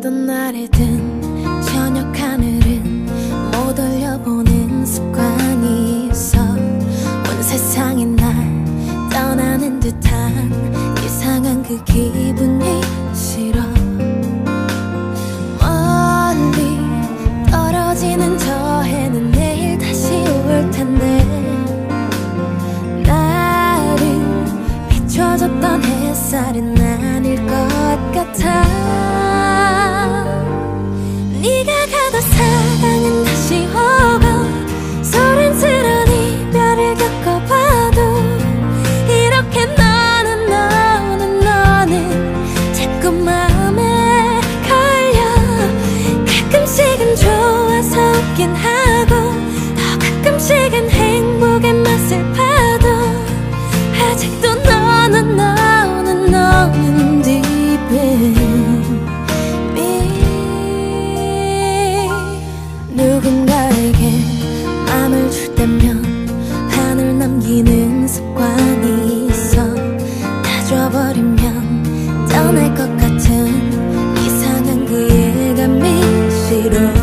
같은 저녁 하늘은 못 올려보는 습관이 있어. 온 세상이 날 떠나는 듯한 이상한 그 기분이 싫어. 멀리 떨어지는 저 해는 내일 다시 올 텐데. 나를 비춰줬던 햇살은 아닐 것 같아 자꾸 마음에 걸려. 가끔씩은 좋아서 웃긴 하 떠날 것 같은 이상한 그 예감이 싫어